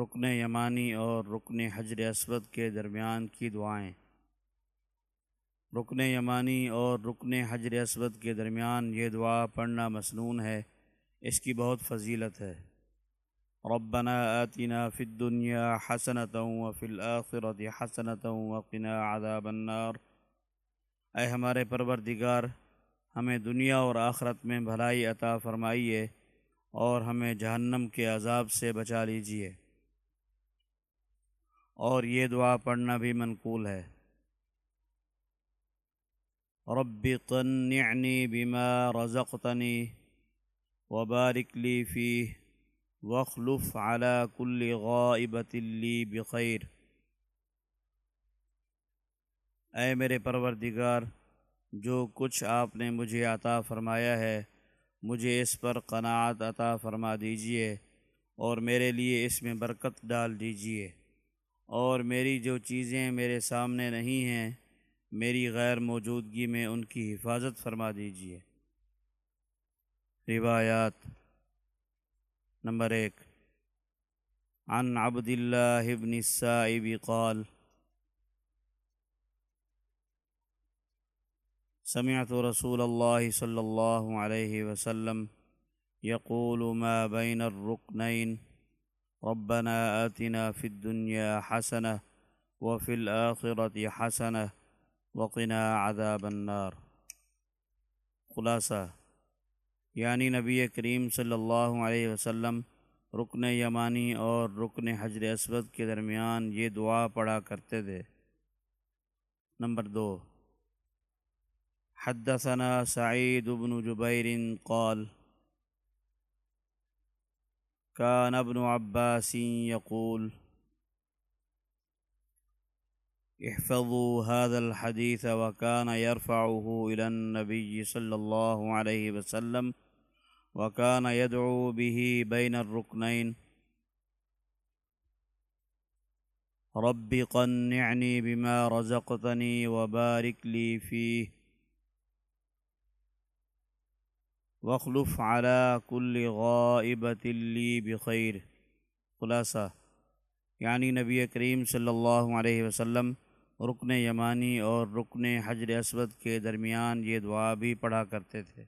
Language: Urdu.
رکن یمانی اور رکن حجر اسود کے درمیان کی دعائیں۔ رکن یمانی اور رکن حجر اسود کے درمیان یہ دعا پڑھنا مسنون ہے، اس کی بہت فضیلت ہے۔ ربنا آتنا فی الدنیا حسنتا وفی الآخرت حسنتا وقنا عذاب النار۔ اے ہمارے پروردگار، ہمیں دنیا اور آخرت میں بھلائی عطا فرمائیے اور ہمیں جہنم کے عذاب سے بچا لیجیے۔ اور یہ دعا پڑھنا بھی منقول ہے۔ رب قنعنی بما رزقتنی وبارک لی فیہ وخلف على كل غائبت لی بخیر اے میرے پروردگار، جو کچھ آپ نے مجھے عطا فرمایا ہے، مجھے اس پر قناعت عطا فرما دیجیے اور میرے لیے اس میں برکت ڈال دیجیے اور میری جو چیزیں میرے سامنے نہیں ہیں، میری غیر موجودگی میں ان کی حفاظت فرما دیجیے روایات نمبر ایک۔ عن عبد اللہ بن السائب قال، سمعت رسول اللہ صلی اللہ علیہ وسلم يقول ما بين الركنين ربنا آتنا في الدنيا حسنة وفي الآخرة حسنة وقنا عذاب النار. خلاصہ یعنی نبی کریم صلی اللہ علیہ وسلم رکن یمانی اور رکن حجر اسود کے درمیان یہ دعا پڑھا کرتے تھے۔ نمبر دو، حدثنا سعید بن جبیر قال كان ابن عباس يقول، احفظوا هذا الحديث وكان يرفعه إلى النبي صلى الله عليه وسلم وكان يدعو به بين الركنين. رب قنعني بما رزقتني وبارك لي فيه وخلف على كل غائبة لي بخير. خلاصہ یعنی نبی کریم صلی اللہ علیہ وسلم رکن یمانی اور رکن حجر اسود کے درمیان یہ دعا بھی پڑھا کرتے تھے۔